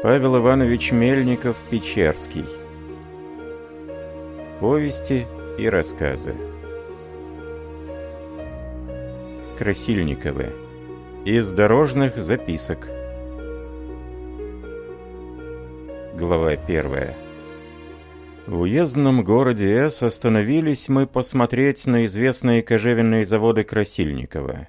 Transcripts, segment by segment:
Павел Иванович Мельников-Печерский. Повести и рассказы. Красильниковы. Из дорожных записок. Глава первая. В уездном городе С остановились мы посмотреть на известные кожевенные заводы Красильникова.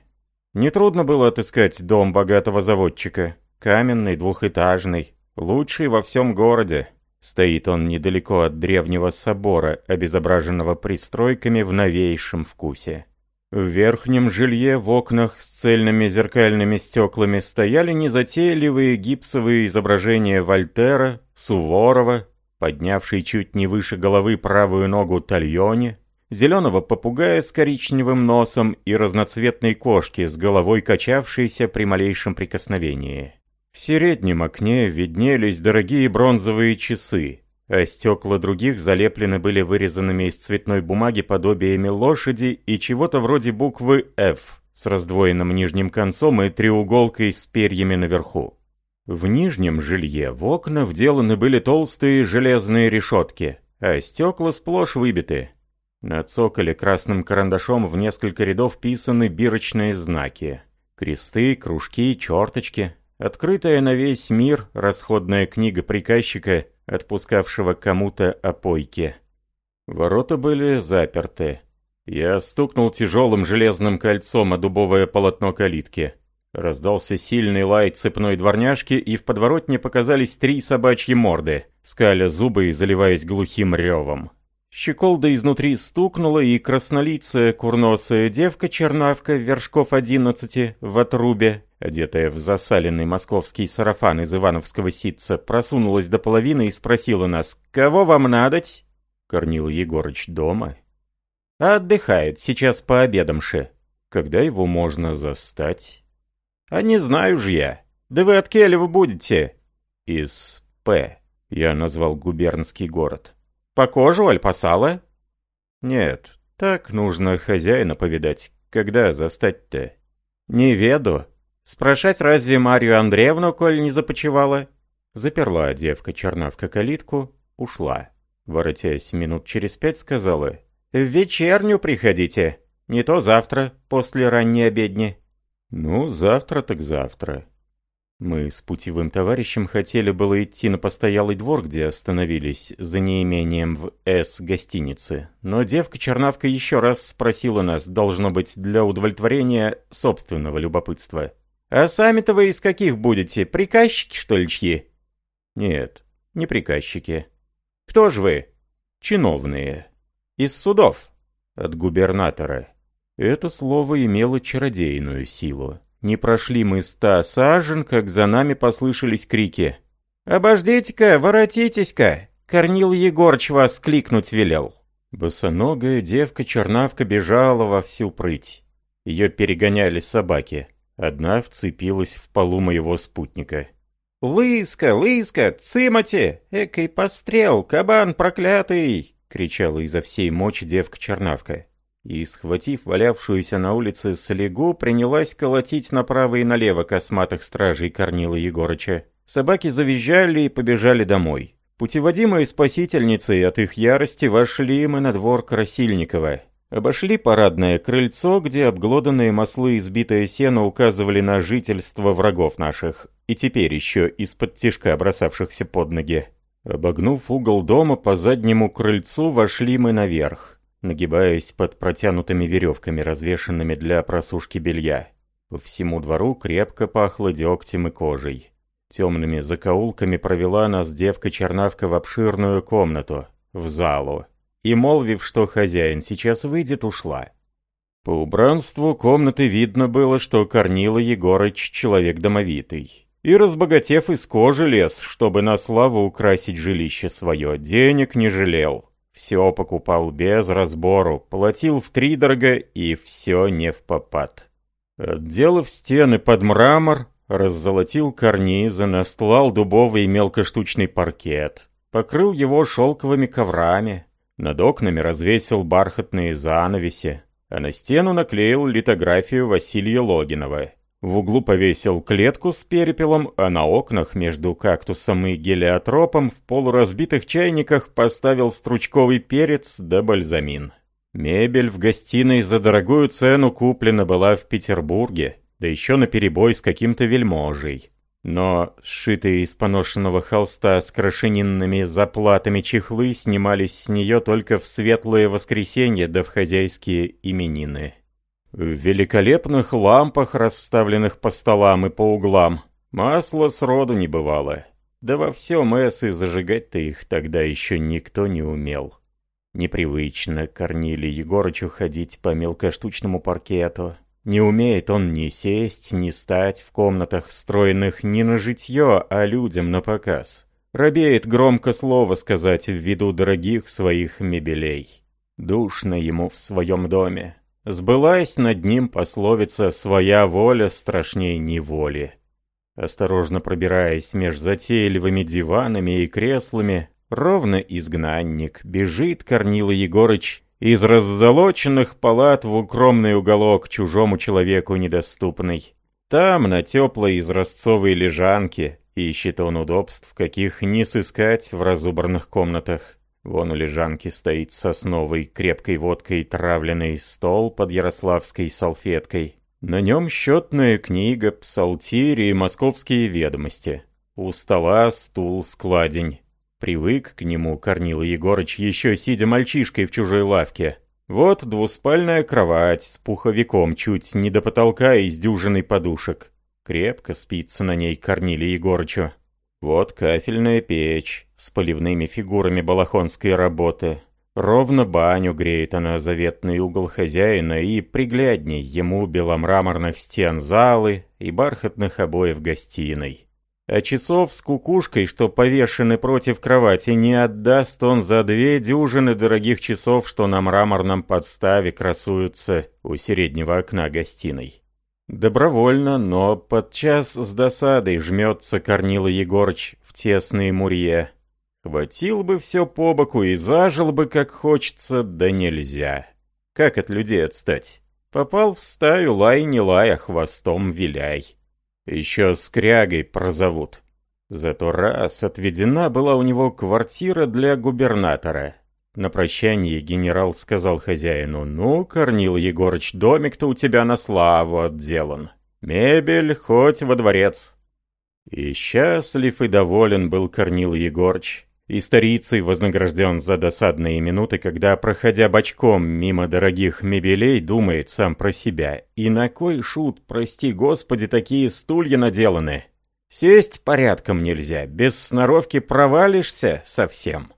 Нетрудно было отыскать дом богатого заводчика. Каменный, двухэтажный, лучший во всем городе. Стоит он недалеко от древнего собора, обезображенного пристройками в новейшем вкусе. В верхнем жилье в окнах с цельными зеркальными стеклами стояли незатейливые гипсовые изображения Вольтера, Суворова, поднявший чуть не выше головы правую ногу Тальоне, зеленого попугая с коричневым носом и разноцветной кошки с головой качавшейся при малейшем прикосновении. В среднем окне виднелись дорогие бронзовые часы, а стекла других залеплены были вырезанными из цветной бумаги подобиями лошади и чего-то вроде буквы «Ф» с раздвоенным нижним концом и треуголкой с перьями наверху. В нижнем жилье в окна вделаны были толстые железные решетки, а стекла сплошь выбиты. На цоколе красным карандашом в несколько рядов писаны бирочные знаки. Кресты, кружки, черточки, Открытая на весь мир расходная книга приказчика, отпускавшего кому-то опойки. Ворота были заперты. Я стукнул тяжелым железным кольцом о дубовое полотно калитки. Раздался сильный лай цепной дворняжки, и в подворотне показались три собачьи морды, скаля зубы и заливаясь глухим ревом. Щеколда изнутри стукнула, и краснолицая курносая девка-чернавка вершков одиннадцати в отрубе, одетая в засаленный московский сарафан из ивановского ситца, просунулась до половины и спросила нас «Кого вам надоть?» Корнил Егорыч дома. «Отдыхает, сейчас пообедамши. Когда его можно застать?» «А не знаю же я. Да вы от Келева будете?» «Из П». Я назвал губернский город. По кожу, аль посала?» «Нет, так нужно хозяина повидать. Когда застать-то?» «Не веду. Спрашать разве Марию Андреевну, коль не започевала?» Заперла девка-чернавка калитку, ушла. Воротясь минут через пять, сказала, «В вечерню приходите, не то завтра, после ранней обедни». «Ну, завтра так завтра. Мы с путевым товарищем хотели было идти на постоялый двор, где остановились, за неимением в С гостиницы. Но девка-чернавка еще раз спросила нас, должно быть, для удовлетворения собственного любопытства. «А сами-то вы из каких будете? Приказчики, что ли, чьи?» «Нет, не приказчики». «Кто же вы?» «Чиновные». «Из судов?» «От губернатора». Это слово имело чародейную силу. Не прошли мы ста сажен, как за нами послышались крики. «Обождите-ка, воротитесь-ка!» Корнил Егорыч вас кликнуть велел. Босоногая девка-чернавка бежала во всю прыть. Ее перегоняли собаки. Одна вцепилась в полу моего спутника. «Лыска, лыска, цимати! Экой пострел, кабан проклятый!» — кричала изо всей мочи девка-чернавка и, схватив валявшуюся на улице слегу, принялась колотить направо и налево косматых стражей Корнила Егорыча. Собаки завизжали и побежали домой. Путеводимые спасительницей от их ярости вошли мы на двор Красильникова. Обошли парадное крыльцо, где обглоданные маслы и сбитое сено указывали на жительство врагов наших, и теперь еще из-под тишка бросавшихся под ноги. Обогнув угол дома, по заднему крыльцу вошли мы наверх нагибаясь под протянутыми веревками, развешенными для просушки белья. По всему двору крепко пахло дегтем и кожей. Темными закоулками провела нас девка-чернавка в обширную комнату, в залу, и, молвив, что хозяин сейчас выйдет, ушла. По убранству комнаты видно было, что Корнила Егорыч человек домовитый. И, разбогатев из кожи лес, чтобы на славу украсить жилище свое, денег не жалел. Все покупал без разбору, платил втридорого и все не в попад. Отделав стены под мрамор, раззолотил карнизы, настлал дубовый мелкоштучный паркет, покрыл его шелковыми коврами, над окнами развесил бархатные занавеси, а на стену наклеил литографию Василия Логинова. В углу повесил клетку с перепелом, а на окнах между кактусом и гелиотропом в полуразбитых чайниках поставил стручковый перец да бальзамин. Мебель в гостиной за дорогую цену куплена была в Петербурге, да еще наперебой с каким-то вельможей. Но сшитые из поношенного холста с крашенинными заплатами чехлы снимались с нее только в светлое воскресенье да в хозяйские именины. В великолепных лампах, расставленных по столам и по углам, масла сроду не бывало. Да во всем эс и зажигать-то их тогда еще никто не умел. Непривычно Корниле Егорычу ходить по мелкоштучному паркету. Не умеет он ни сесть, ни стать в комнатах, строенных не на житье, а людям на показ. Робеет громко слово сказать в виду дорогих своих мебелей. Душно ему в своем доме. Сбылась над ним пословица «своя воля страшней неволи». Осторожно пробираясь меж затейливыми диванами и креслами, Ровно изгнанник, бежит Корнила Егорыч из раззолоченных палат в укромный уголок чужому человеку недоступный. Там, на теплой изразцовой лежанке, ищет он удобств, каких не сыскать в разубранных комнатах. Вон у лежанки стоит сосновой крепкой водкой травленный стол под ярославской салфеткой. На нем счетная книга, псалтирь и московские ведомости. У стола стул-складень. Привык к нему Корнила Егорыч, еще сидя мальчишкой в чужой лавке. Вот двуспальная кровать с пуховиком чуть не до потолка из дюжиной подушек. Крепко спится на ней Корниле Егорычу. Вот кафельная печь с поливными фигурами балахонской работы. Ровно баню греет она заветный угол хозяина и приглядней ему беломраморных стен залы и бархатных обоев гостиной. А часов с кукушкой, что повешены против кровати, не отдаст он за две дюжины дорогих часов, что на мраморном подставе красуются у среднего окна гостиной. Добровольно, но подчас с досадой жмется Корнила Егорыч в тесные мурье. Хватил бы все по боку и зажил бы, как хочется, да нельзя. Как от людей отстать? Попал в стаю, лай не лай, а хвостом виляй. Еще скрягой прозовут. Зато раз отведена была у него квартира для губернатора. На прощание генерал сказал хозяину, «Ну, Корнил Егорыч, домик-то у тебя на славу отделан. Мебель хоть во дворец». И счастлив и доволен был Корнил Егорыч. И старицей вознагражден за досадные минуты, когда, проходя бочком мимо дорогих мебелей, думает сам про себя. И на кой шут, прости господи, такие стулья наделаны? Сесть порядком нельзя, без сноровки провалишься совсем.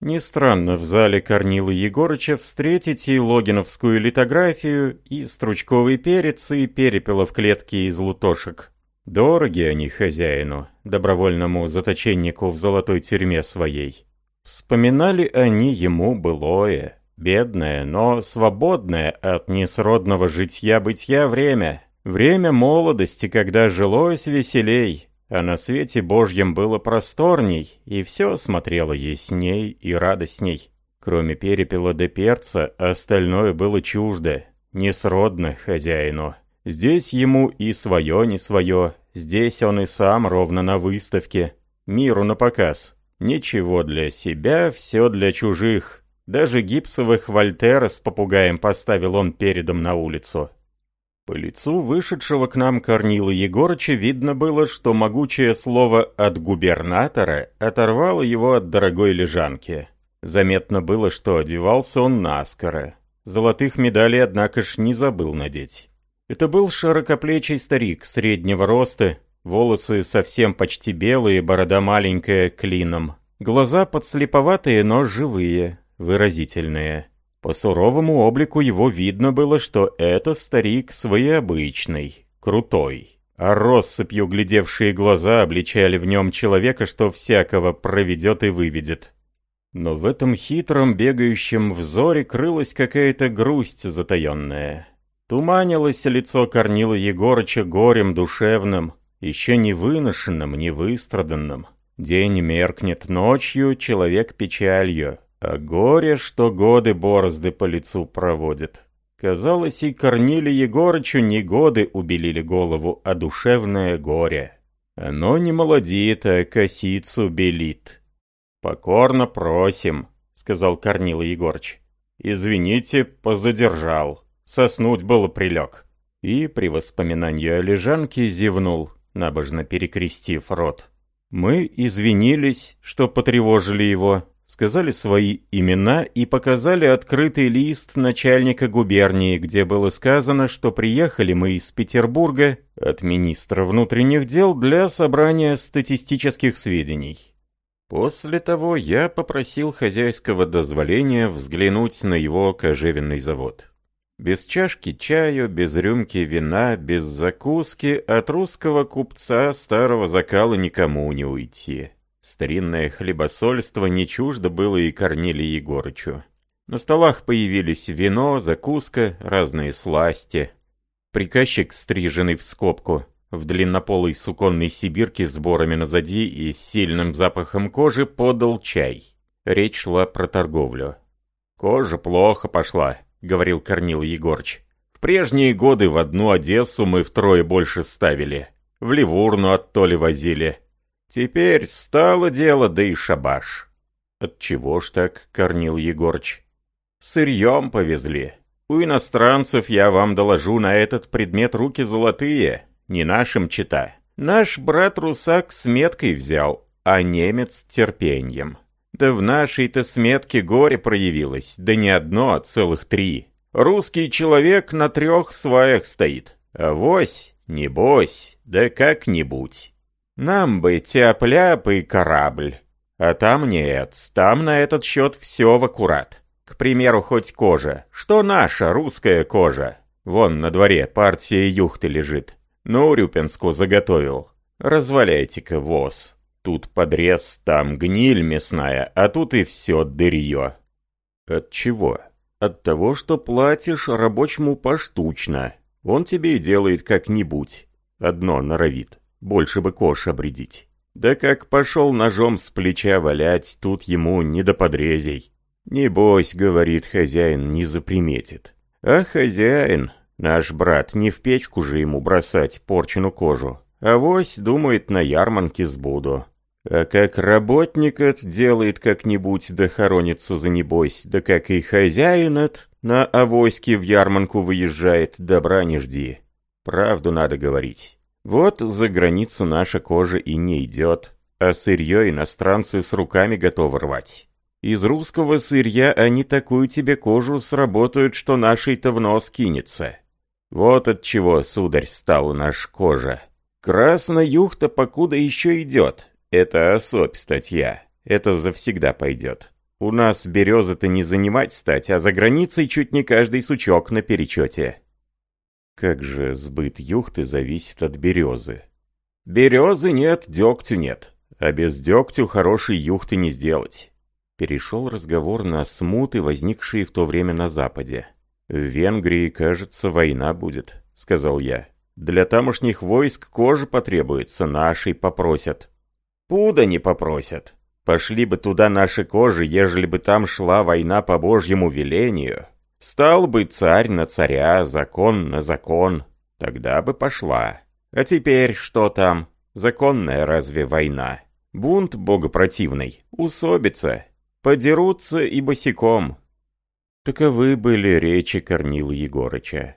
Не странно в зале Корнила Егорыча встретить и логиновскую литографию, и стручковый перец, и перепела в клетке из лутошек. Дороги они хозяину, добровольному заточеннику в золотой тюрьме своей. Вспоминали они ему былое, бедное, но свободное от несродного житья-бытия время. Время молодости, когда жилось веселей, а на свете Божьем было просторней, и все смотрело ясней и радостней. Кроме перепела да перца, остальное было чуждо, несродно хозяину. Здесь ему и свое не свое, здесь он и сам ровно на выставке, миру на показ. Ничего для себя, все для чужих. Даже гипсовых Вольтера с попугаем поставил он передом на улицу. По лицу вышедшего к нам Корнила Егорыча видно было, что могучее слово «от губернатора» оторвало его от дорогой лежанки. Заметно было, что одевался он наскоро. Золотых медалей, однако ж, не забыл надеть. Это был широкоплечий старик среднего роста, волосы совсем почти белые, борода маленькая, клином. Глаза подслеповатые, но живые, выразительные. По суровому облику его видно было, что это старик своеобычный, крутой. А россыпью глядевшие глаза обличали в нем человека, что всякого проведет и выведет. Но в этом хитром бегающем взоре крылась какая-то грусть затаенная. Туманилось лицо Корнила Егорыча горем душевным, еще не выношенным, не выстраданным. День меркнет ночью, человек печалью, а горе, что годы борозды по лицу проводит. Казалось, и Корниле Егорычу не годы убелили голову, а душевное горе. Оно не молодеет, а косицу белит. «Покорно просим», — сказал Корнила Егорыч. «Извините, позадержал. Соснуть было прилег». И при воспоминании о лежанке зевнул, набожно перекрестив рот. Мы извинились, что потревожили его, сказали свои имена и показали открытый лист начальника губернии, где было сказано, что приехали мы из Петербурга от министра внутренних дел для собрания статистических сведений. После того я попросил хозяйского дозволения взглянуть на его кожевенный завод. Без чашки чаю, без рюмки вина, без закуски от русского купца старого закала никому не уйти. Старинное хлебосольство не чуждо было и Корнилию Егорычу. На столах появились вино, закуска, разные сласти. Приказчик, стриженный в скобку, в длиннополой суконной сибирке с борами назади и с сильным запахом кожи, подал чай. Речь шла про торговлю. «Кожа плохо пошла», — говорил Корнил Егорыч. «В прежние годы в одну Одессу мы втрое больше ставили. В Ливурну оттоли возили. Теперь стало дело, да и шабаш. Отчего ж так, Корнил Егорыч? Сырьем повезли. У иностранцев, я вам доложу, на этот предмет руки золотые, не нашим чита. Наш брат-русак с меткой взял, а немец терпением. Да в нашей-то сметке горе проявилось, да не одно, а целых три. Русский человек на трех сваях стоит. А вось, небось, да как-нибудь. Нам бы тяп-ляп и корабль. А там нет, там на этот счет все в аккурат. К примеру, хоть кожа. Что наша русская кожа? Вон на дворе партия юхты лежит. Ну, Рюпинску заготовил. Разваляйте-ка воз. Тут подрез, там гниль мясная, а тут и все дырье. От чего? От того, что платишь рабочему поштучно. Он тебе и делает как-нибудь. Одно норовит. Больше бы кош обредить. Да как пошел ножом с плеча валять, тут ему не до подрезей. «Небось», — говорит хозяин, — «не заприметит». А хозяин, наш брат, не в печку же ему бросать порчену кожу. А вось, думает, на ярмарке сбуду. А как работник это делает как-нибудь, да хоронится за небось, да как и хозяин это на авоське в ярманку выезжает, добра не жди. Правду надо говорить. Вот за границу наша кожа и не идет, а сырье иностранцы с руками готовы рвать. Из русского сырья они такую тебе кожу сработают, что нашей-то в нос кинется. Вот от чего, сударь, стала наша кожа. Красная юхта покуда еще идет. Это особь статья. Это завсегда пойдет. У нас березы-то не занимать стать, а за границей чуть не каждый сучок на перечете. Как же сбыт юхты зависит от березы. Березы нет, дегтю нет. А без дегтю хорошей юхты не сделать. Перешел разговор на смуты, возникшие в то время на Западе. «В Венгрии, кажется, война будет», — сказал я. «Для тамошних войск кожа потребуется, нашей попросят». «Пуда не попросят. Пошли бы туда наши кожи, ежели бы там шла война по божьему велению. Стал бы царь на царя, закон на закон, тогда бы пошла. А теперь что там? Законная разве война? Бунт богопротивный, усобица, подерутся и босиком. Таковы были речи Корнила Егорыча.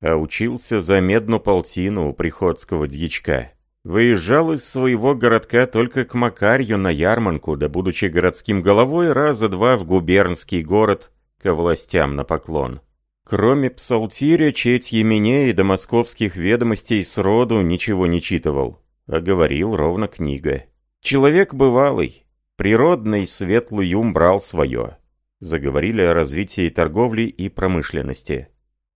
А учился за медну полтину у приходского дьячка. Выезжал из своего городка только к Макарью на ярманку, да будучи городским головой, раза два в губернский город ко властям на поклон. Кроме псалтиря, четь Емене и до московских ведомостей сроду ничего не читывал, а говорил ровно книга. Человек бывалый, природный светлый ум брал свое. Заговорили о развитии торговли и промышленности.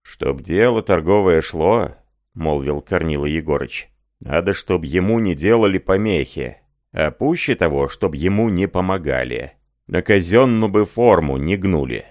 «Чтоб дело торговое шло», — молвил Корнила Егорыч, — «надо, чтоб ему не делали помехи, а пуще того, чтоб ему не помогали. На казенную бы форму не гнули».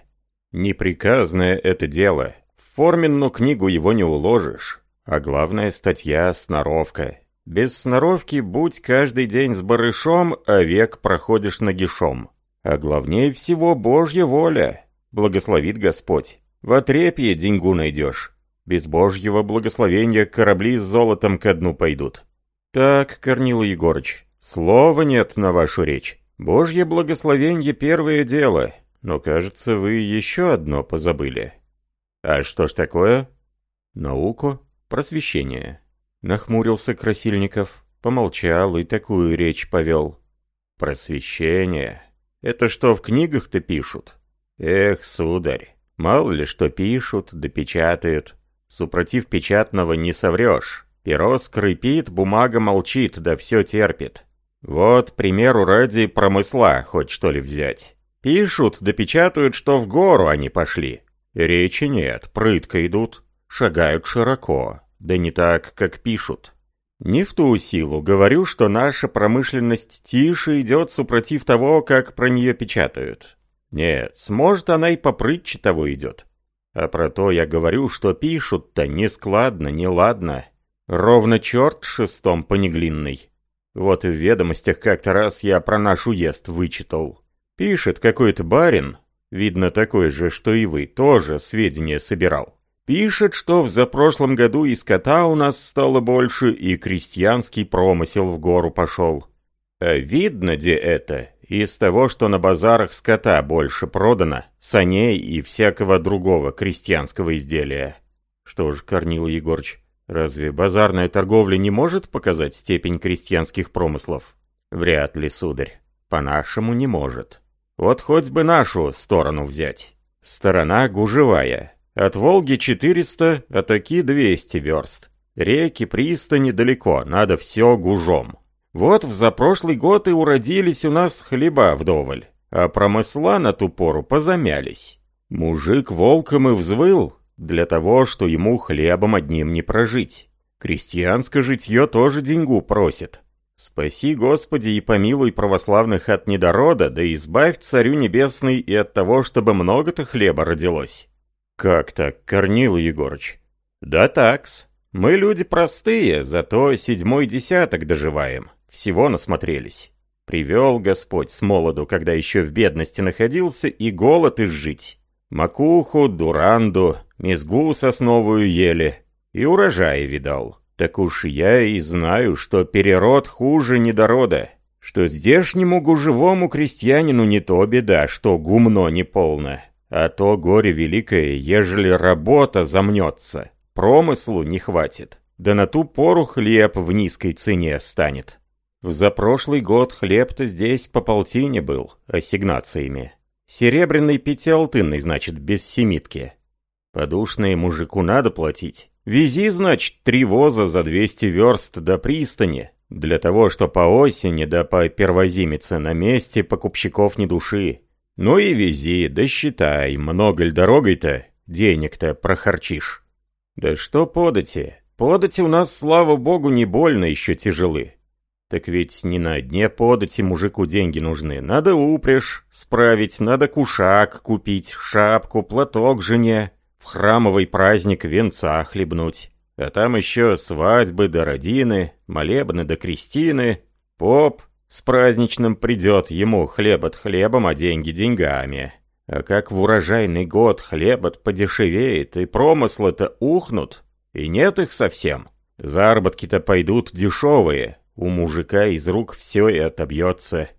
Неприказное это дело. В форменную книгу его не уложишь. А главная статья — сноровка. Без сноровки будь каждый день с барышом, а век проходишь нагишом. А главнее всего Божья воля. Благословит Господь. В отрепье деньгу найдешь. Без божьего благословения корабли с золотом ко дну пойдут. Так, Корнил Егорыч, слова нет на вашу речь. Божье благословение первое дело, но, кажется, вы еще одно позабыли. А что ж такое? Науку, просвещение. Нахмурился Красильников, помолчал и такую речь повел. Просвещение. Это что, в книгах-то пишут? Эх, сударь, мало ли что пишут, да печатают. Супротив печатного не соврешь. Перо скрипит, бумага молчит, да все терпит. Вот, примеру ради, промысла хоть что ли взять. Пишут, да печатают, что в гору они пошли. Речи нет, прытко идут, шагают широко, да не так, как пишут. Не в ту силу говорю, что наша промышленность тише идет супротив того, как про нее печатают. Нет, может она и попрытче того идет. А про то я говорю, что пишут-то нескладно, неладно. Ровно черт шестом понеглинный. Вот и в ведомостях как-то раз я про наш уезд вычитал. Пишет какой-то барин, видно такой же, что и вы, тоже сведения собирал. Пишет, что в запрошлом году и скота у нас стало больше, и крестьянский промысел в гору пошел. А видно где это? Из того, что на базарах скота больше продано, саней и всякого другого крестьянского изделия. Что ж, Корнил Егорыч, Разве базарная торговля не может показать степень крестьянских промыслов? Вряд ли, сударь. По-нашему не может. Вот хоть бы нашу сторону взять. Сторона гужевая. От Волги 400, а таки 200 верст. Реки, пристани далеко, надо все гужом. Вот в запрошлый год и уродились у нас хлеба вдоволь, а промысла на ту пору позамялись. Мужик волком и взвыл, для того, что ему хлебом одним не прожить. Крестьянское житье тоже деньгу просит. Спаси, Господи, и помилуй православных от недорода, да избавь царю небесный и от того, чтобы много-то хлеба родилось. Как так, Корнил Егорыч? Да такс. Мы люди простые, зато седьмой десяток доживаем. Всего насмотрелись. Привел Господь с молоду, когда еще в бедности находился, и голод изжить. Макуху, дуранду, мезгу сосновую ели. И урожай видал. Так уж я и знаю, что перерод хуже недорода. Что здешнему гужевому крестьянину не то беда, что гумно неполно. А то горе великое, ежели работа замнется. Промыслу не хватит. Да на ту пору хлеб в низкой цене станет. В запрошлый год хлеб-то здесь по полтине был, ассигнациями. Серебряный пятиалтынный, значит, без семитки. Подушные мужику надо платить. Вези, значит, три воза за 200 верст до пристани. Для того, что по осени да по первозимице на месте покупщиков не души. Ну и вези, да считай, много ли дорогой-то, денег-то прохарчишь. Да что подати? Подати у нас, слава богу, не больно еще тяжелы. Так ведь не на дне подати мужику деньги нужны. Надо упряжь справить, надо кушак купить, шапку, платок жене, храмовый праздник венца хлебнуть. А там еще свадьбы до родины, молебны до крестины. Поп с праздничным придет ему хлеб от хлебом, а деньги деньгами. А как в урожайный год хлеб от подешевеет, и промыслы-то ухнут, и нет их совсем. Заработки-то пойдут дешевые, у мужика из рук все и отобьется.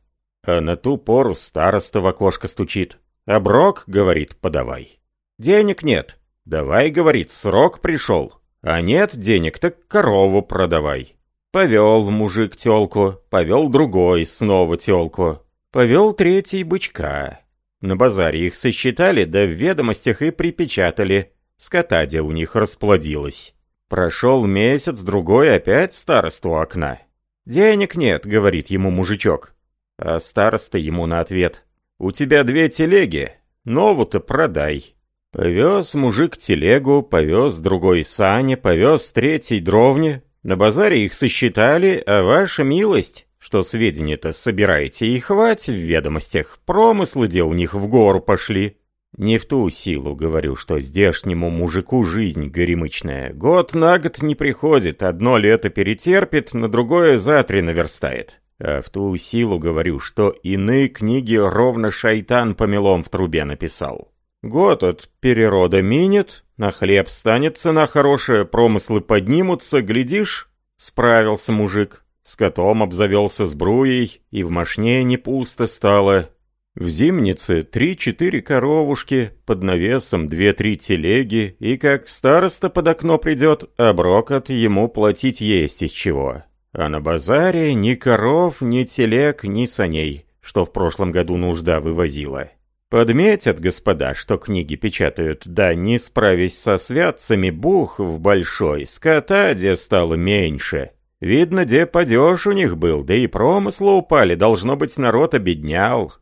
А на ту пору староста в окошко стучит. «Оброк, — говорит, — подавай». «Денег нет». «Давай, — говорит, — срок пришел». «А нет денег, так корову продавай». Повел мужик телку, повел другой снова телку. Повел третий бычка. На базаре их сосчитали, да в ведомостях и припечатали. Скота где у них расплодилось. Прошел месяц-другой опять старосту окна. «Денег нет», — говорит ему мужичок. А староста ему на ответ. «У тебя две телеги, нову-то продай». Повез мужик телегу, повез другой сани, повез третий дровни. На базаре их сосчитали, а ваша милость, что сведения-то собираете, и хватит в ведомостях, промыслы где у них в гору пошли. Не в ту силу говорю, что здешнему мужику жизнь горемычная. Год на год не приходит, одно лето перетерпит, на другое за три наверстает. А в ту силу говорю, что иные книги ровно шайтан помелом в трубе написал. Год от перерода минет, на хлеб станет цена хорошая, промыслы поднимутся, глядишь, справился мужик. С котом обзавелся сбруей, и в мошне не пусто стало. В зимнице три-четыре коровушки, под навесом две-три телеги, и как староста под окно придет, оброкот ему платить есть из чего. А на базаре ни коров, ни телег, ни саней, что в прошлом году нужда вывозила. Подметят, господа, что книги печатают, да не справясь со святцами, бух в большой, скота где стало меньше. Видно, где падеж у них был, да и промысла упали, должно быть, народ обеднял.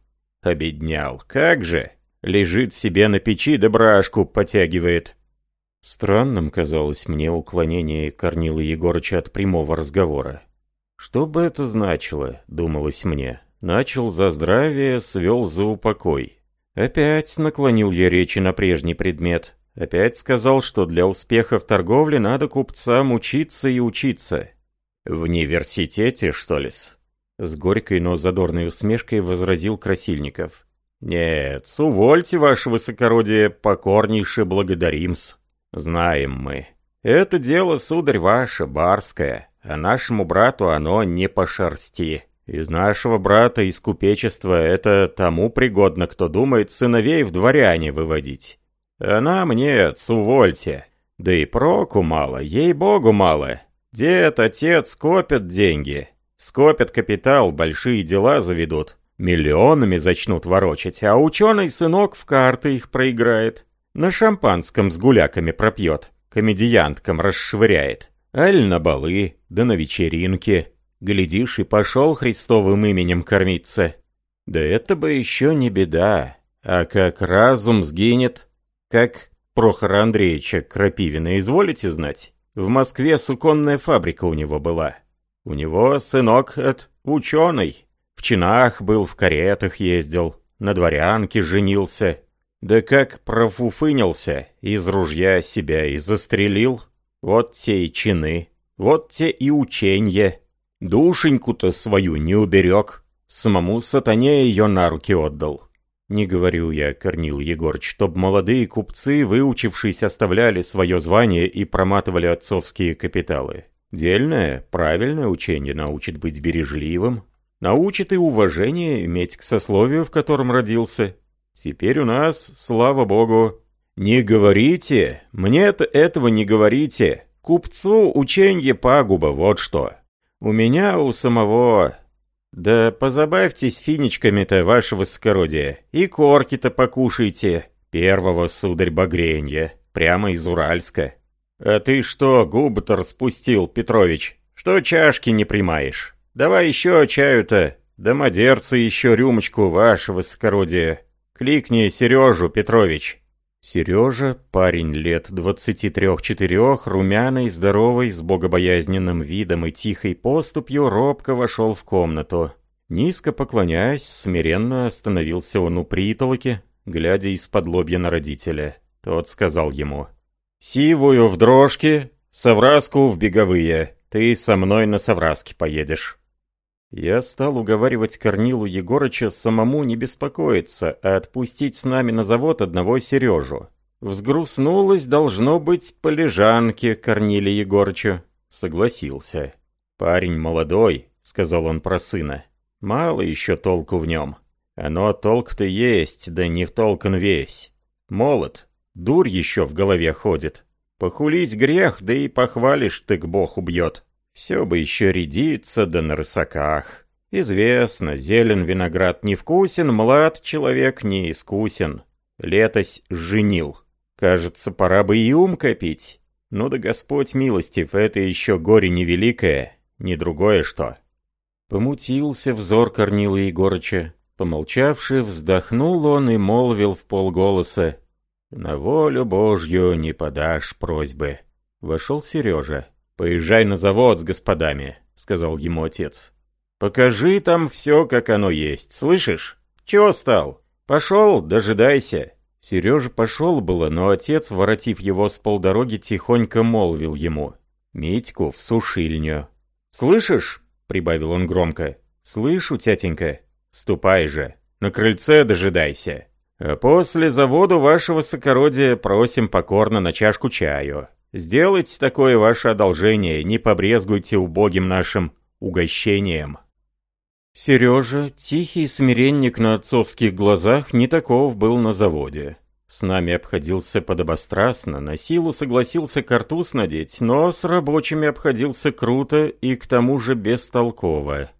Обеднял, как же? Лежит себе на печи да брашку потягивает. Странным казалось мне уклонение Корнила Егорыча от прямого разговора. Что бы это значило, думалось мне. Начал за здравие, свел за упокой. Опять наклонил я речи на прежний предмет. Опять сказал, что для успеха в торговле надо купцам учиться и учиться. «В университете, что ли-с?» С горькой, но задорной усмешкой возразил Красильников. «Нет, увольте, ваше высокородие, покорнейше благодарим-с. Знаем мы. Это дело, сударь, ваше, барское, а нашему брату оно не по шерсти». Из нашего брата из купечества это тому пригодно, кто думает сыновей в дворяне выводить. А нам нет, увольте. Да и проку мало, ей-богу мало. Дед, отец копят деньги. Скопят капитал, большие дела заведут. Миллионами зачнут ворочать, а ученый сынок в карты их проиграет. На шампанском с гуляками пропьет, комедианткам расшвыряет. Аль на балы, да на вечеринке. Глядишь, и пошел Христовым именем кормиться. Да это бы еще не беда. А как разум сгинет, как Прохора Андреевича Крапивина, изволите знать? В Москве суконная фабрика у него была. У него сынок от ученый. В чинах был, в каретах ездил, на дворянке женился. Да как профуфынился, из ружья себя и застрелил. Вот те и чины, вот те и ученья. Душеньку-то свою не уберег. Самому сатане ее на руки отдал. Не говорю я, Корнил Егорыч, чтоб молодые купцы, выучившись, оставляли свое звание и проматывали отцовские капиталы. Дельное, правильное учение научит быть бережливым, научит и уважение иметь к сословию, в котором родился. Теперь у нас, слава богу, не говорите, мне-то этого не говорите. Купцу ученье пагуба, вот что. У меня у самого... Да позабавьтесь финичками-то, ваше высокородие, и корки-то покушайте. Первого, сударь, багренья, прямо из Уральска. А ты что, губы-то распустил, Петрович? Что чашки не примаешь? Давай еще чаю-то, да мадерцы еще рюмочку, ваше высокородие. Кликни Сережу, Петрович. Сережа, парень лет двадцати трех-четырех, румяный, здоровый, с богобоязненным видом и тихой поступью, робко вошел в комнату. Низко поклоняясь, смиренно остановился он у притолоки, глядя из-под лобья на родителя. Тот сказал ему, «Сивую в дрожки, совраску в беговые, ты со мной на совраске поедешь». Я стал уговаривать Корнилу Егорыча самому не беспокоиться, а отпустить с нами на завод одного Сережу. Взгрустнулось, должно быть, по лежанке Корниле Егорычу. Согласился. «Парень молодой», — сказал он про сына. «Мало еще толку в нем. Оно толк-то есть, да не в толкан весь. Молод, дурь еще в голове ходит. Похулить грех, да и похвалишь, так бог убьет». Все бы еще рядиться, да на рысаках. Известно, зелен виноград невкусен, млад человек не искусен. Летось женил. Кажется, пора бы и ум копить. Ну да Господь милостив, это еще горе невеликое, не другое что. Помутился взор Корнила Егорыча. Помолчавши, вздохнул он и молвил в полголоса. «На волю Божью не подашь просьбы». Вошел Сережа. «Поезжай на завод с господами», — сказал ему отец. «Покажи там все, как оно есть, слышишь? Чего стал? Пошел, дожидайся». Сережа пошел было, но отец, воротив его с полдороги, тихонько молвил ему. «Митьку в сушильню». «Слышишь?» — прибавил он громко. «Слышу, тятенька. Ступай же. На крыльце дожидайся. А после заводу вашего сокородия просим покорно на чашку чаю. Сделайте такое ваше одолжение, не побрезгуйте убогим нашим угощением». Сережа, тихий смиренник на отцовских глазах, не таков был на заводе. С нами обходился подобострастно, на силу согласился картуз надеть, но с рабочими обходился круто и к тому же бестолково.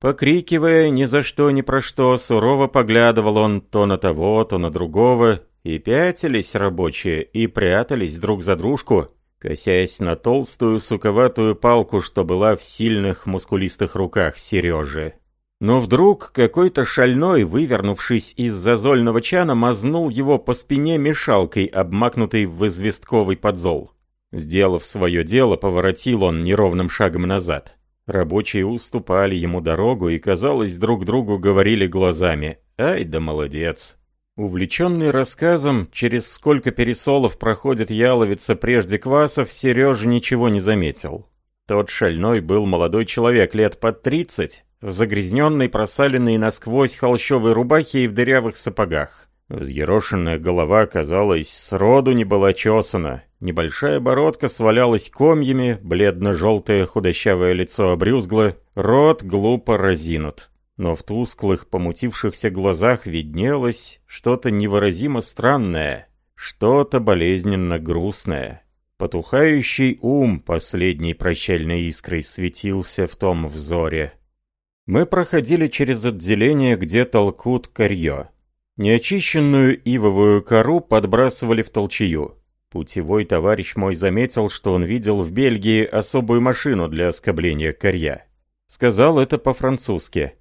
Покрикивая ни за что ни про что, сурово поглядывал он то на того, то на другого, и пятились рабочие, и прятались друг за дружку, косясь на толстую суковатую палку, что была в сильных мускулистых руках Сережи. Но вдруг какой-то шальной, вывернувшись из зазольного чана, мазнул его по спине мешалкой, обмакнутой в известковый подзол. Сделав свое дело, поворотил он неровным шагом назад. Рабочие уступали ему дорогу и, казалось, друг другу говорили глазами «Ай да молодец!». Увлеченный рассказом, через сколько пересолов проходит яловица прежде квасов, Сережа ничего не заметил. Тот шальной был молодой человек лет под тридцать, в загрязненной, просаленной насквозь холщовой рубахе и в дырявых сапогах. Взъерошенная голова, казалось, сроду не была чесана. Небольшая бородка свалялась комьями, бледно-желтое худощавое лицо обрюзгло, рот глупо разинут. Но в тусклых, помутившихся глазах виднелось что-то невыразимо странное, что-то болезненно грустное. Потухающий ум последней прощальной искрой светился в том взоре. Мы проходили через отделение, где толкут корье. Неочищенную ивовую кору подбрасывали в толчью. Путевой товарищ мой заметил, что он видел в Бельгии особую машину для оскобления корья. Сказал это по-французски.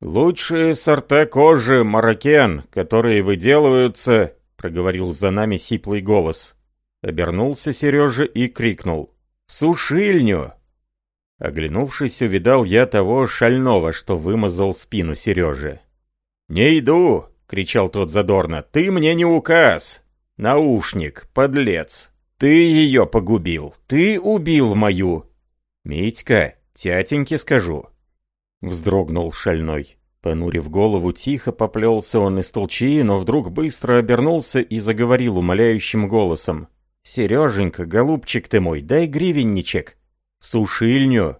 «Лучшие сорта кожи маракен, которые выделываются», — проговорил за нами сиплый голос. Обернулся Сережа и крикнул. «В сушильню!» Оглянувшись, увидал я того шального, что вымазал спину Сережи. «Не иду!» — кричал тот задорно. «Ты мне не указ! Наушник, подлец! Ты ее погубил! Ты убил мою!» «Митька, тятеньке скажу!» Вздрогнул шальной. Понурив голову, тихо поплелся он из толчии, но вдруг быстро обернулся и заговорил умоляющим голосом. «Сереженька, голубчик ты мой, дай гривенничек!» В сушильню.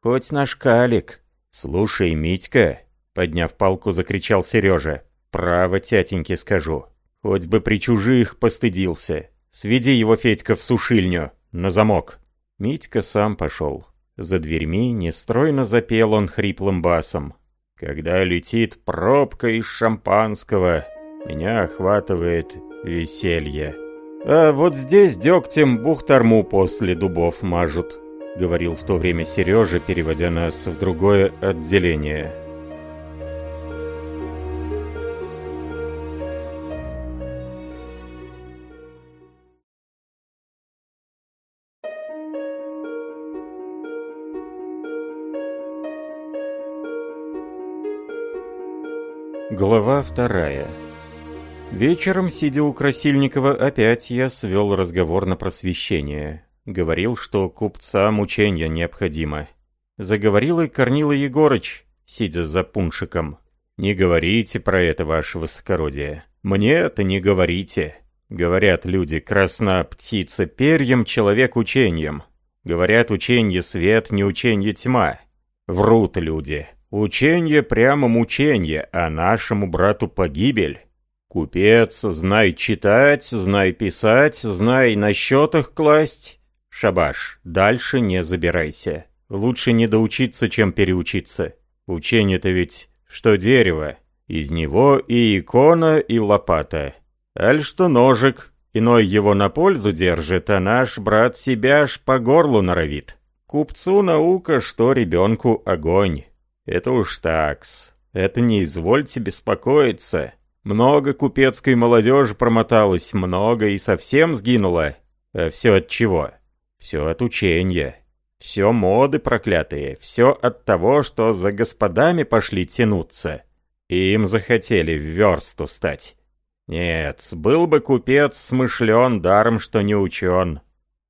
Хоть наш калик. Слушай, Митька, подняв палку, закричал Сережа. Право, тятеньке скажу. Хоть бы при чужих постыдился. Сведи его, Федька, в сушильню. На замок. Митька сам пошел. За дверьми нестройно запел он хриплым басом. Когда летит пробка из шампанского, меня охватывает веселье. А вот здесь дегтем бухтарму после дубов мажут. — говорил в то время Сережа, переводя нас в другое отделение. Глава вторая. Вечером, сидя у Красильникова, опять я свел разговор на просвещение. Говорил, что купца мучения необходимо. Заговорил и Корнила Егорыч, сидя за пуншиком. «Не говорите про это, ваше высокородие. Мне это не говорите». Говорят люди, красна птица перьям, человек учением. Говорят, ученье свет, не ученье тьма. Врут люди. Ученье прямо мученье, а нашему брату погибель. Купец, знай читать, знай писать, знай на счетах класть, Шабаш, дальше не забирайся. Лучше не доучиться, чем переучиться. Учение-то ведь что дерево. Из него и икона, и лопата. Аль что ножик. Иной его на пользу держит, а наш брат себя аж по горлу норовит. Купцу наука, что ребенку огонь. Это уж такс. Это не извольте беспокоиться. Много купецкой молодежи промоталось, много и совсем сгинуло. А все от чего? Все от учения. Все моды проклятые. Все от того, что за господами пошли тянуться. И им захотели в версту стать. Нет, был бы купец смышлен, даром что не учен.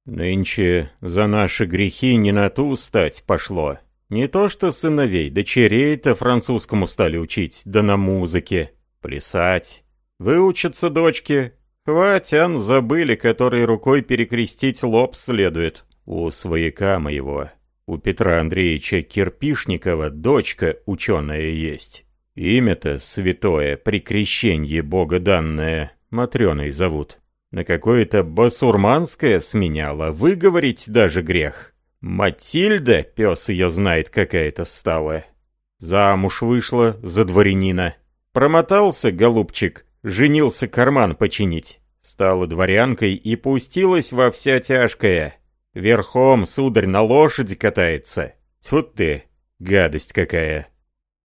Нынче за наши грехи не на ту стать пошло. Не то что сыновей, дочерей-то французскому стали учить, да на музыке, плясать. Выучатся дочки. Хватян забыли, который рукой перекрестить лоб следует. У свояка моего, у Петра Андреевича Кирпишникова, дочка ученая есть. Имя-то святое, при крещенье бога данное, Матрёной зовут. На какое-то басурманское сменяла, выговорить даже грех. Матильда, пес ее знает, какая-то стала. Замуж вышла за дворянина. Промотался, голубчик, женился карман починить. Стала дворянкой и пустилась во вся тяжкое. Верхом, сударь, на лошади катается. Тут ты, гадость какая.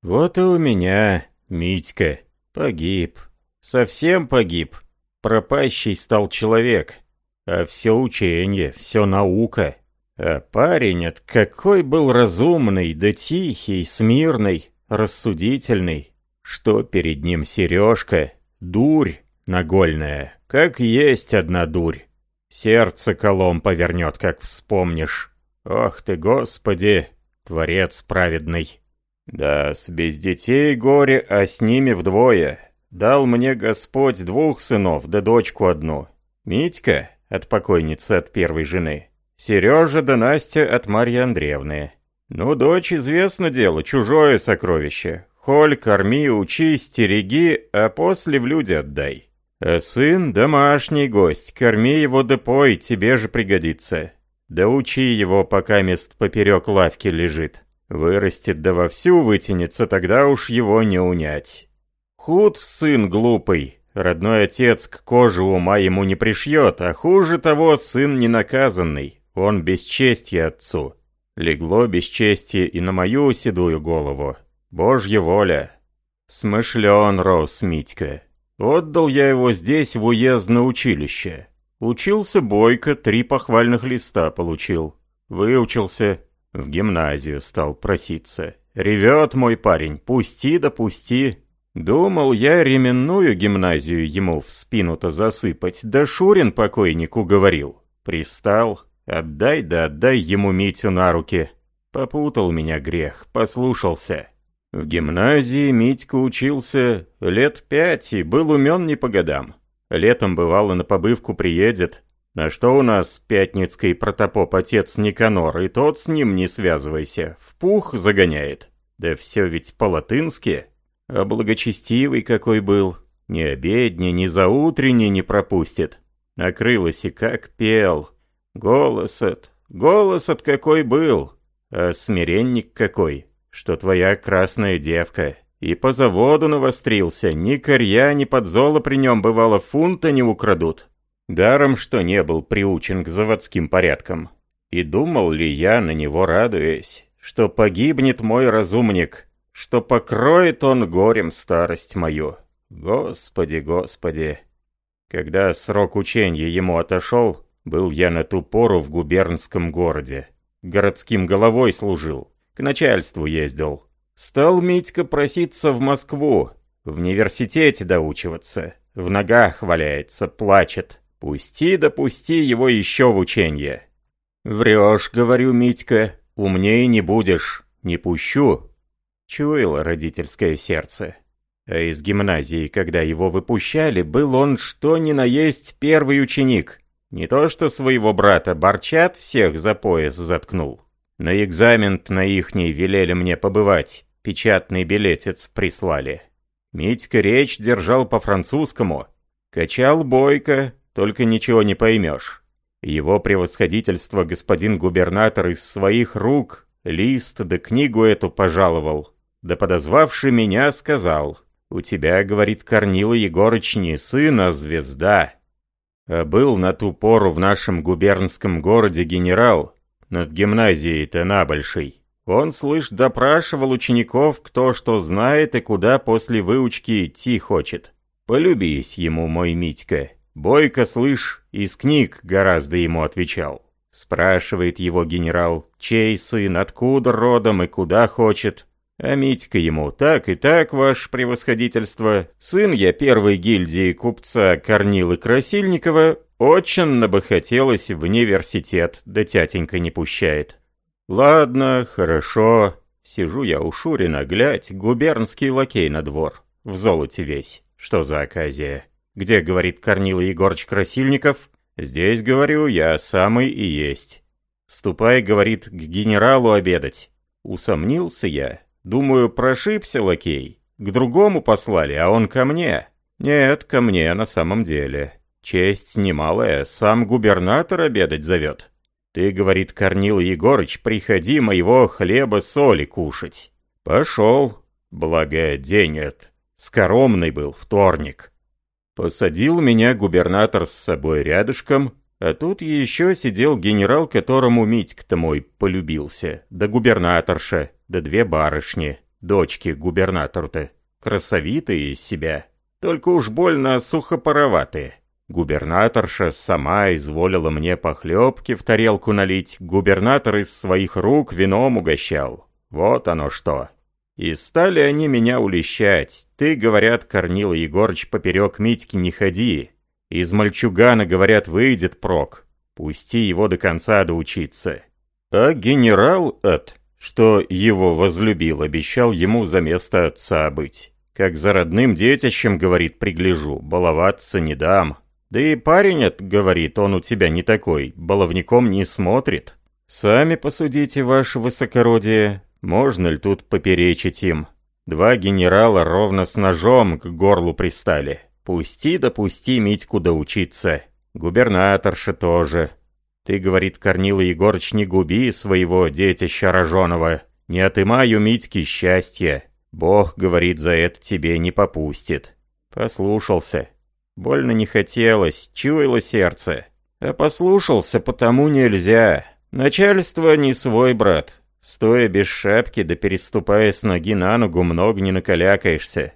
Вот и у меня, Митька, погиб. Совсем погиб. Пропащий стал человек. А все учение, все наука. А парень от какой был разумный, да тихий, смирный, рассудительный. Что перед ним сережка, дурь нагольная, как есть одна дурь. Сердце колом повернет, как вспомнишь. Ох ты, Господи, Творец праведный. Да, с без детей горе, а с ними вдвое. Дал мне Господь двух сынов, да дочку одну. Митька от покойницы от первой жены. Сережа да Настя от Марьи Андреевны. Ну, дочь, известно дело, чужое сокровище. Холь, корми, учи, стереги, а после в люди отдай. А сын — домашний гость, корми его да пой, тебе же пригодится. Да учи его, пока мест поперек лавки лежит. Вырастет да вовсю вытянется, тогда уж его не унять. Худ сын глупый, родной отец к коже ума ему не пришьет, а хуже того сын ненаказанный, он бесчестье отцу. Легло бесчестье и на мою седую голову. Божья воля. Смышлен рос Митька. Отдал я его здесь в уездное училище. Учился бойко, три похвальных листа получил. Выучился, в гимназию стал проситься. Ревет мой парень, пусти да пусти. Думал я ременную гимназию ему в спину-то засыпать, да Шурин покойнику говорил. Пристал, отдай да отдай ему Митю на руки. Попутал меня грех, послушался. В гимназии Митька учился лет пять и был умен не по годам. Летом бывало на побывку приедет. На что у нас пятницкий протопоп отец Никанор, и тот с ним не связывайся, в пух загоняет. Да все ведь по-латынски. А благочестивый какой был. Ни обедни, ни заутренний не пропустит. Накрылось и как пел. Голос от... Голос от какой был. А смиренник какой, что твоя красная девка. И по заводу навострился. Ни корья, ни подзола при нем бывало фунта не украдут. Даром, что не был приучен к заводским порядкам. И думал ли я, на него радуясь, что погибнет мой разумник, что покроет он горем старость мою. Господи, Господи! Когда срок учения ему отошел, был я на ту пору в губернском городе. Городским головой служил, к начальству ездил. Стал Митька проситься в Москву, в университете доучиваться. В ногах валяется, плачет. Пусти да его еще в ученье. «Врешь, — говорю, Митька, — умнее не будешь. Не пущу, Чуяло родительское сердце. А из гимназии, когда его выпущали, был он что ни на есть первый ученик. Не то что своего брата Борчат всех за пояс заткнул. На экзамен на ихний велели мне побывать, печатный билетец прислали. Митька речь держал по-французскому. Качал бойко, только ничего не поймешь. Его превосходительство господин губернатор из своих рук лист да книгу эту пожаловал да подозвавший меня сказал, «У тебя, — говорит Корнила Егорыч, — не сын, а звезда». А был на ту пору в нашем губернском городе генерал, над гимназией-то набольшей. Он, слышь, допрашивал учеников, кто что знает и куда после выучки идти хочет. Полюбись ему, мой Митька. Бойко, слышь, из книг гораздо ему отвечал. Спрашивает его генерал, чей сын, откуда родом и куда хочет. А Митька ему, так и так, ваше превосходительство, сын я первой гильдии купца Корнилы Красильникова, очень бы хотелось в университет, да тятенька не пущает. Ладно, хорошо. Сижу я у Шурина, глядь, губернский лакей на двор, в золоте весь. Что за оказия? Где, говорит Корнила Егорыч Красильников? Здесь, говорю, я самый и есть. Ступай, говорит, к генералу обедать. Усомнился я. Думаю, прошибся лакей. К другому послали, а он ко мне. Нет, ко мне на самом деле. Честь немалая, сам губернатор обедать зовет. Ты, говорит Корнил Егорыч, приходи моего хлеба-соли кушать. Пошел. Благо, день этот. Скоромный был, вторник. Посадил меня губернатор с собой рядышком, а тут еще сидел генерал, которому Митька-то мой полюбился, да губернаторша, да две барышни, дочки губернатору-то, красовитые из себя, только уж больно сухопароватые. Губернаторша сама изволила мне похлебки в тарелку налить, губернатор из своих рук вином угощал. Вот оно что. И стали они меня улещать. Ты, говорят, Корнила Егорыч, поперек Митьки не ходи. Из мальчугана, говорят, выйдет прок. Пусти его до конца доучиться. А генерал от, что его возлюбил, обещал ему за место отца быть. Как за родным детищем, говорит, пригляжу, баловаться не дам. Да и парень от, говорит, он у тебя не такой, баловником не смотрит. Сами посудите, ваше высокородие, можно ли тут поперечить им? Два генерала ровно с ножом к горлу пристали. Пусти да пусти Митьку доучиться. Губернаторша тоже. Ты, говорит Корнила Егорыч, не губи своего детища роженого. Не отымаю Митьки счастья. Бог, говорит, за это тебе не попустит. Послушался. Больно не хотелось, чуяло сердце. А послушался, потому нельзя. Начальство не свой брат. Стоя без шапки да переступая с ноги на ногу, много не накалякаешься.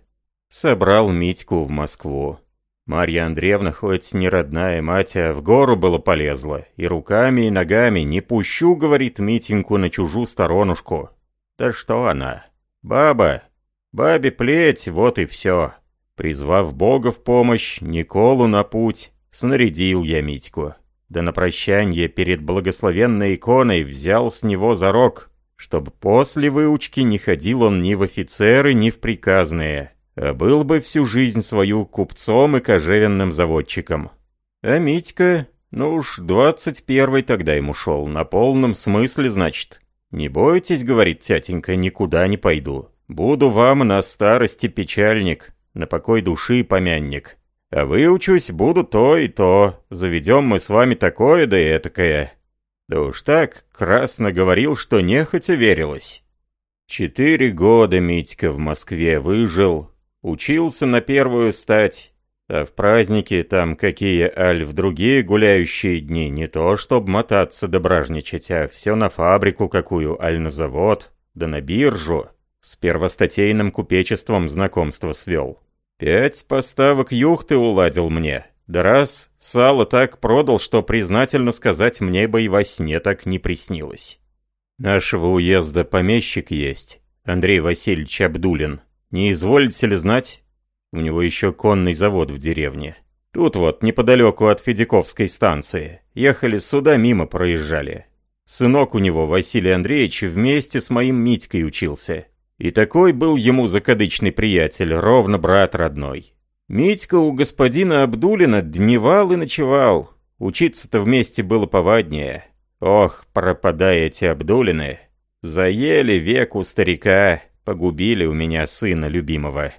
Собрал Митьку в Москву. Марья Андреевна хоть не родная мать, а в гору было полезла. И руками, и ногами не пущу, говорит Митеньку, на чужую сторонушку. Да что она? Баба. Бабе плеть, вот и все. Призвав Бога в помощь, Николу на путь, снарядил я Митьку. Да на прощанье перед благословенной иконой взял с него зарок, чтобы после выучки не ходил он ни в офицеры, ни в приказные, а был бы всю жизнь свою купцом и кожевенным заводчиком. А Митька, ну уж двадцать первый тогда ему шел, на полном смысле, значит. «Не бойтесь, — говорит тятенька, — никуда не пойду. Буду вам на старости печальник, на покой души помянник. А выучусь, буду то и то. Заведем мы с вами такое да этакое. Да уж так, красно говорил, что нехотя верилось. Четыре года Митька в Москве выжил, учился на первую стать, а в праздники там какие, аль, в другие гуляющие дни, не то чтоб мотаться да бражничать, а все на фабрику какую, аль на завод, да на биржу. С первостатейным купечеством знакомство свел. Пять поставок юхты уладил мне, да раз, сало так продал, что признательно сказать мне бы и во сне так не приснилось. Нашего уезда помещик есть, Андрей Васильевич Абдулин. Не изволите ли знать? У него еще конный завод в деревне. Тут вот, неподалеку от Федяковской станции. Ехали сюда, мимо проезжали. Сынок у него, Василий Андреевич, вместе с моим Митькой учился. И такой был ему закадычный приятель, ровно брат родной. Митька у господина Абдулина дневал и ночевал. Учиться-то вместе было поваднее. Ох, пропадая эти Абдулины. Заели век у старика, погубили у меня сына любимого.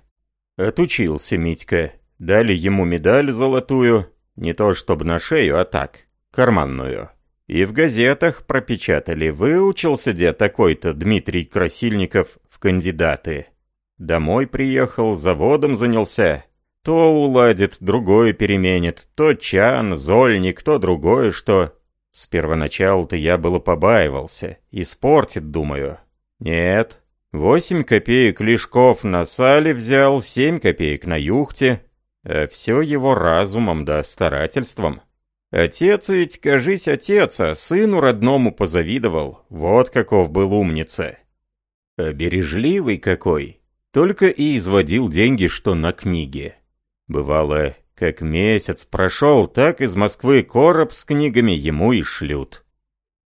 Отучился Митька. Дали ему медаль золотую, не то чтобы на шею, а так, карманную. И в газетах пропечатали, выучился дед такой-то Дмитрий Красильников в кандидаты. Домой приехал, заводом занялся. То уладит, другое переменит, то чан, зольник, то другое что. С первоначала-то я было побаивался. Испортит, думаю. Нет. Восемь копеек лишков на сале взял, семь копеек на юхте. А все его разумом да старательством. Отец ведь, кажись, отец, а сыну родному позавидовал. Вот каков был умница. А бережливый какой. Только и изводил деньги, что на книге. Бывало, как месяц прошел, так из Москвы короб с книгами ему и шлют.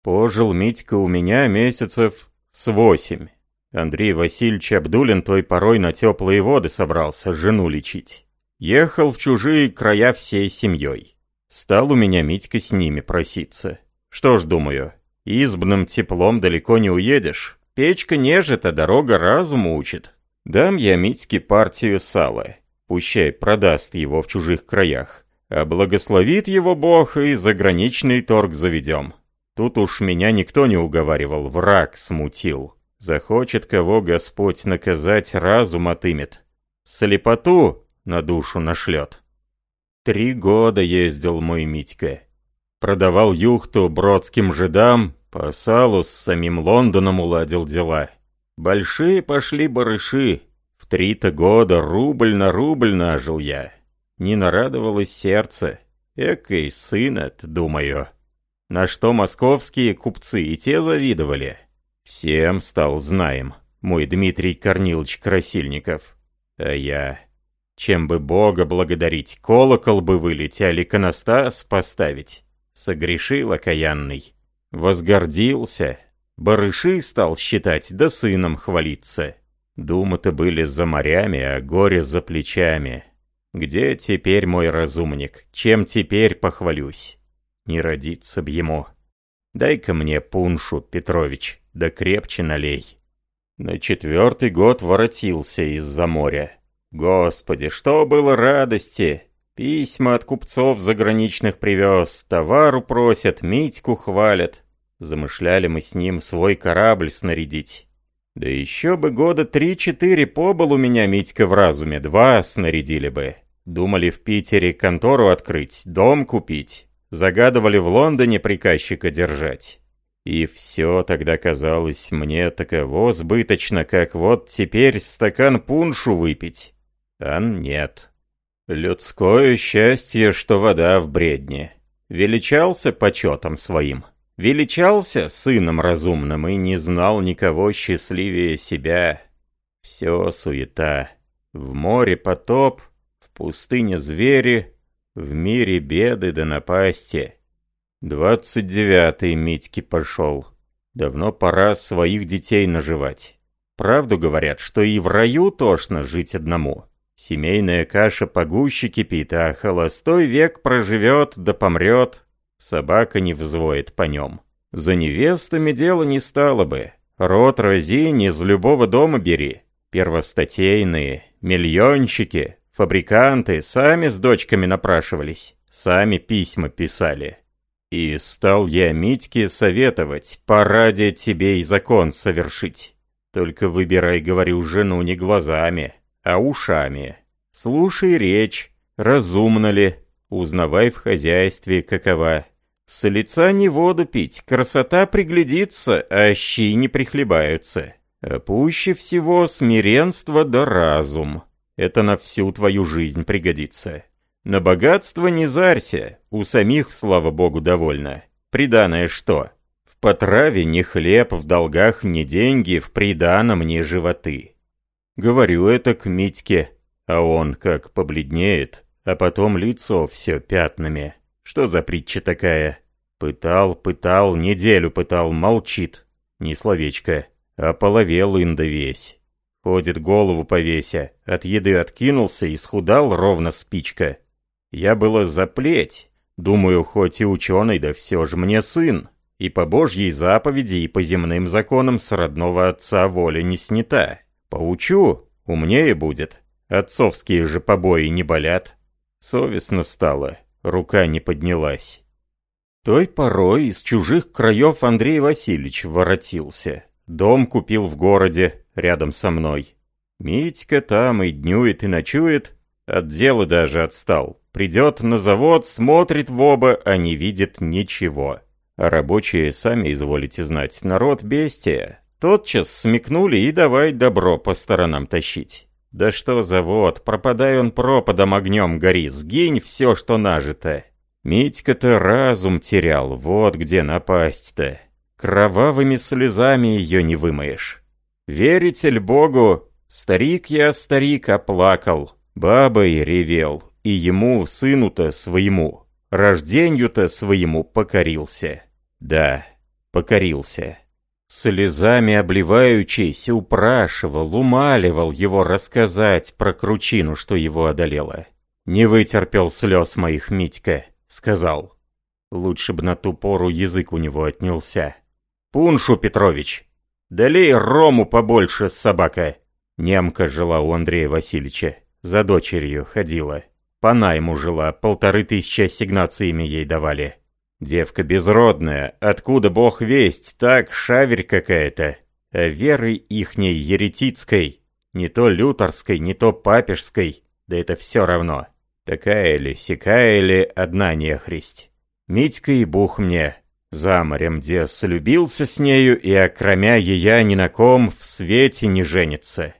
Пожил Митька у меня месяцев с восемь. Андрей Васильевич Абдулин той порой на теплые воды собрался жену лечить. Ехал в чужие края всей семьей. Стал у меня Митька с ними проситься. Что ж, думаю, избным теплом далеко не уедешь. Печка нежит, а дорога разуму учит. Дам я Митьке партию сала. Пущай продаст его в чужих краях. А благословит его Бог и заграничный торг заведем. Тут уж меня никто не уговаривал, враг смутил. Захочет кого Господь наказать, разум отымет. Слепоту на душу нашлет. Три года ездил мой Митька. Продавал юхту бродским жидам, по салу с самим Лондоном уладил дела. Большие пошли барыши. В три-то года рубль на рубль нажил я. Не нарадовалось сердце. Экой сын думаю. На что московские купцы и те завидовали. Всем стал знаем, мой Дмитрий Корнилович Красильников. А я... Чем бы Бога благодарить, колокол бы вылить, а иконостас поставить. Согрешил окаянный. Возгордился. Барыши стал считать, да сыном хвалиться. Думы-то были за морями, а горе за плечами. Где теперь мой разумник? Чем теперь похвалюсь? Не родиться б ему. Дай-ка мне пуншу, Петрович, да крепче налей. На четвертый год воротился из-за моря. Господи, что было радости! Письма от купцов заграничных привез, товару просят, Митьку хвалят. Замышляли мы с ним свой корабль снарядить. Да еще бы года три-четыре побыл у меня Митька в разуме, два снарядили бы. Думали в Питере контору открыть, дом купить. Загадывали в Лондоне приказчика держать. И все тогда казалось мне таково сбыточно, как вот теперь стакан пуншу выпить. А нет. Людское счастье, что вода в бредне. Величался почетом своим. Величался сыном разумным и не знал никого счастливее себя. Все суета. В море потоп, в пустыне звери, в мире беды да напасти. Двадцать девятый Митьки пошел. Давно пора своих детей наживать. Правду говорят, что и в раю тошно жить одному. Семейная каша погуще кипит, а холостой век проживет да помрет. Собака не взвоет по нем. За невестами дело не стало бы. Рот разинь из любого дома бери. Первостатейные, миллионщики, фабриканты сами с дочками напрашивались, сами письма писали. И стал я Митьке советовать, пора тебе и закон совершить. Только выбирай, говорю, жену не глазами, а ушами. Слушай речь, разумно ли, узнавай в хозяйстве какова. С лица не воду пить, красота приглядится, а щи не прихлебаются. А пуще всего смиренство да разум. Это на всю твою жизнь пригодится. На богатство не зарься, у самих, слава богу, довольно. Приданное что? В потраве не хлеб, в долгах не деньги, в приданом не животы. Говорю это к Митьке, а он как побледнеет, а потом лицо все пятнами. Что за притча такая? Пытал, пытал, неделю пытал, молчит. Ни словечко. А половел инда весь. Ходит голову повеся, от еды откинулся и схудал ровно спичка. Я было заплеть. Думаю, хоть и ученый, да все же мне сын. И по божьей заповеди, и по земным законам с родного отца воля не снята. Поучу, умнее будет. Отцовские же побои не болят. Совестно стало, рука не поднялась. Той порой из чужих краев Андрей Васильевич воротился. Дом купил в городе, рядом со мной. Митька там и днюет, и ночует. От дела даже отстал. Придет на завод, смотрит в оба, а не видит ничего. А рабочие, сами изволите знать, народ бестия. Тотчас смекнули и давай добро по сторонам тащить. Да что завод, пропадай он пропадом огнем гори, сгинь все, что нажито. Митька-то разум терял, вот где напасть-то. Кровавыми слезами ее не вымоешь. Верите ли Богу? Старик я, старик, оплакал. Бабой ревел, и ему, сыну-то своему, рожденью-то своему покорился. Да, покорился. Слезами обливаючись, упрашивал, умаливал его рассказать про кручину, что его одолела. Не вытерпел слез моих Митька, сказал. Лучше бы на ту пору язык у него отнялся. «Пуншу, Петрович! Долей рому побольше, собака!» Немка жила у Андрея Васильевича. За дочерью ходила. По найму жила, полторы тысячи ассигнациями ей давали. Девка безродная, откуда бог весть, так шаверь какая-то. А веры ихней еретицкой, не то лютерской, не то папежской, да это все равно. Такая ли, сякая ли, одна нехристь. Митька и бух мне, за морем где слюбился с нею, и окромя ея ни на ком в свете не женится.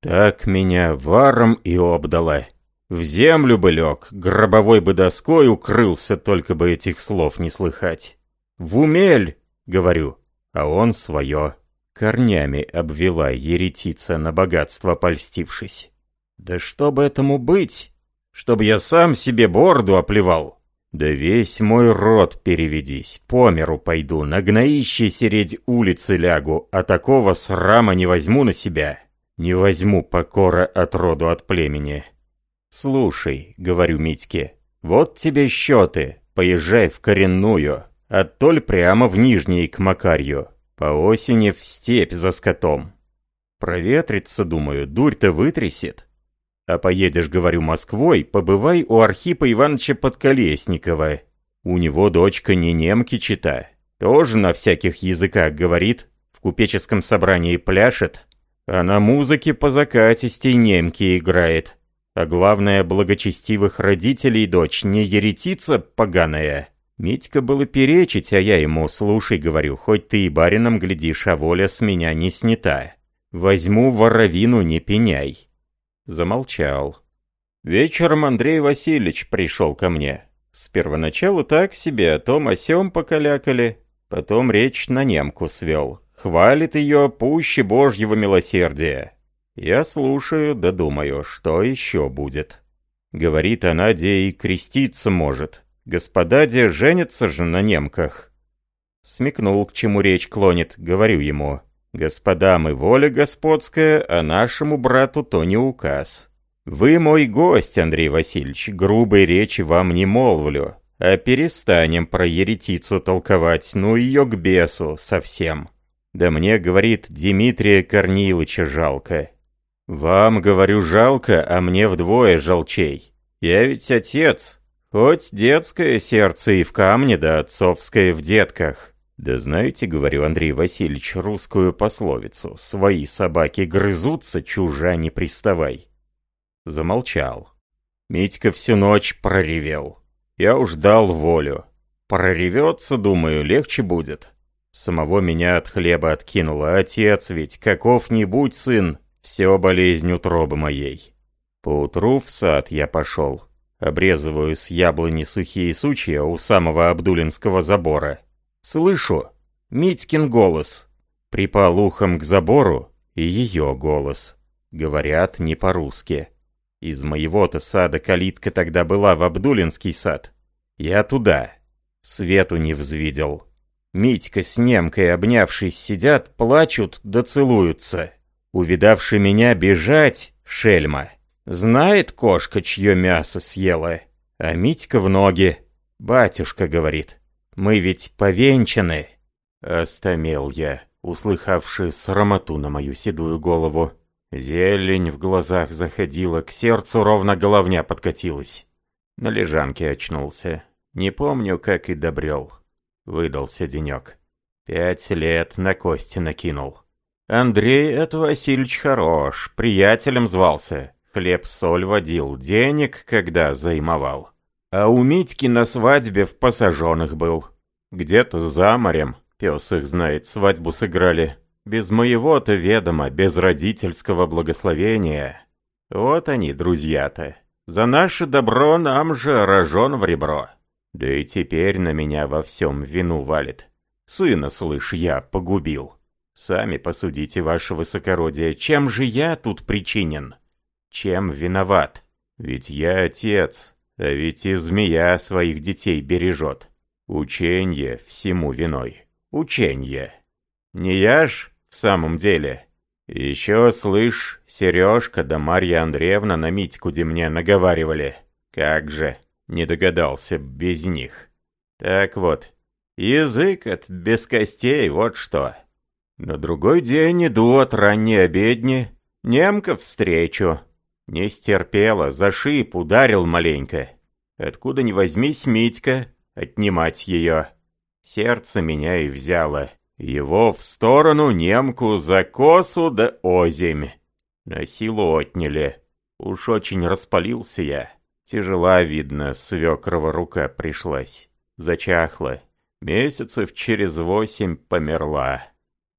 Так меня варом и обдала. В землю бы лег, гробовой бы доской укрылся, только бы этих слов не слыхать. «В умель!» — говорю, а он свое. Корнями обвела еретица на богатство польстившись. «Да чтобы этому быть? Чтобы я сам себе борду оплевал?» Да весь мой род переведись, по миру пойду, на гноище середь улицы лягу, а такого срама не возьму на себя. Не возьму покора от роду от племени. Слушай, говорю Митьке, вот тебе счеты, поезжай в коренную, оттоль прямо в Нижний к Макарью, по осени в степь за скотом. Проветрится, думаю, дурь-то вытрясет. А поедешь, говорю, Москвой, побывай у Архипа Ивановича Подколесникова. У него дочка не немки чита. Тоже на всяких языках говорит, в купеческом собрании пляшет, а на музыке по закатистей немки играет. А главное, благочестивых родителей дочь не еретица поганая. Митька было перечить, а я ему, слушай, говорю, хоть ты и барином глядишь, а воля с меня не снята. Возьму воровину, не пеняй. Замолчал. Вечером Андрей Васильевич пришел ко мне. С первоначала так себе, о том о сём покалякали. Потом речь на немку свел. Хвалит ее пуще божьего милосердия. Я слушаю, да думаю, что еще будет. Говорит она, де и креститься может. Господа, де женятся же на немках. Смекнул, к чему речь клонит, говорю ему. Господам и воля господская, а нашему брату то не указ. Вы мой гость, Андрей Васильевич, грубой речи вам не молвлю, а перестанем про еретицу толковать, ну ее к бесу совсем. Да мне, говорит, Дмитрия Корнилыча жалко. Вам, говорю, жалко, а мне вдвое жалчей. Я ведь отец, хоть детское сердце и в камне, да отцовское в детках. «Да знаете, — говорю Андрей Васильевич, — русскую пословицу. Свои собаки грызутся, чужа не приставай». Замолчал. Митька всю ночь проревел. Я уж дал волю. Проревется, думаю, легче будет. Самого меня от хлеба откинуло. Отец ведь, каков-нибудь сын, все болезнь утробы моей. Поутру в сад я пошел. Обрезываю с яблони сухие сучья у самого Абдулинского забора. Слышу Митькин голос. Припал ухом к забору и ее голос. Говорят не по-русски. Из моего-то сада калитка тогда была в Абдулинский сад. Я туда. Свету не взвидел. Митька с немкой, обнявшись, сидят, плачут да целуются. Увидавши меня бежать, шельма. Знает кошка, чье мясо съела. А Митька в ноги. Батюшка говорит. Мы ведь повенчаны!» Остомел я, услыхавши срамоту на мою седую голову. Зелень в глазах заходила, к сердцу ровно головня подкатилась. На лежанке очнулся. Не помню, как и добрел. Выдался денек. Пять лет на кости накинул. Андрей это Васильевич хорош, приятелем звался. Хлеб-соль водил, денег когда займовал. А у Митьки на свадьбе в посаженных был. Где-то за морем, пес их знает, свадьбу сыграли. Без моего-то ведома, без родительского благословения. Вот они, друзья-то. За наше добро нам же рожон в ребро. Да и теперь на меня во всем вину валит. Сына, слышь, я погубил. Сами посудите, ваше высокородие, чем же я тут причинен? Чем виноват? Ведь я отец, а ведь и змея своих детей бережет. Ученье всему виной. Ученье. Не я ж в самом деле. Еще, слышь, Сережка да Марья Андреевна на Митьку мне наговаривали. Как же, не догадался без них. Так вот, язык от без костей, вот что. На другой день иду от ранней обедни, немка встречу. Не стерпела, за шип ударил маленько. Откуда ни возьмись, Митька, отнимать ее. Сердце меня и взяло. Его в сторону немку за косу да озимь. На силу отняли. Уж очень распалился я. Тяжела, видно, свекрова рука пришлась. Зачахла. Месяцев через восемь померла.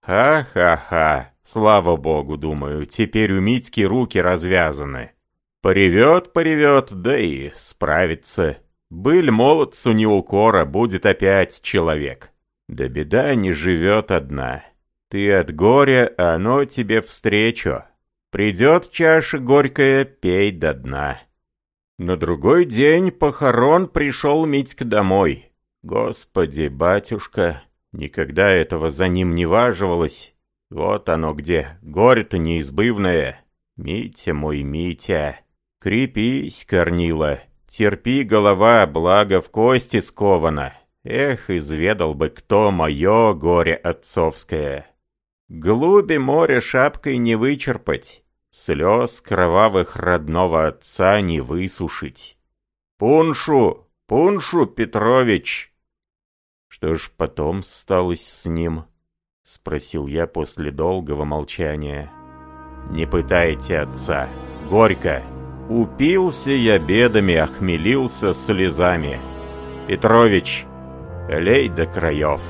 Ха-ха-ха. Слава богу, думаю, теперь у Митьки руки развязаны. Поревет, поревет, да и справится. Быль молодцу не укора, будет опять человек. Да беда не живет одна. Ты от горя, а оно тебе встречу. Придет чаша горькая, пей до дна. На другой день похорон пришел Митька домой. Господи, батюшка, никогда этого за ним не важивалось. Вот оно где, горе-то неизбывное. Митя мой, Митя, крепись, Корнила, терпи, голова, благо в кости скована. Эх, изведал бы кто мое горе отцовское. Глуби море шапкой не вычерпать, слез кровавых родного отца не высушить. Пуншу, Пуншу Петрович! Что ж потом сталось с ним? Спросил я после долгого молчания. Не пытайте отца, горько. Упился я бедами, охмелился слезами. Петрович, лей до краев.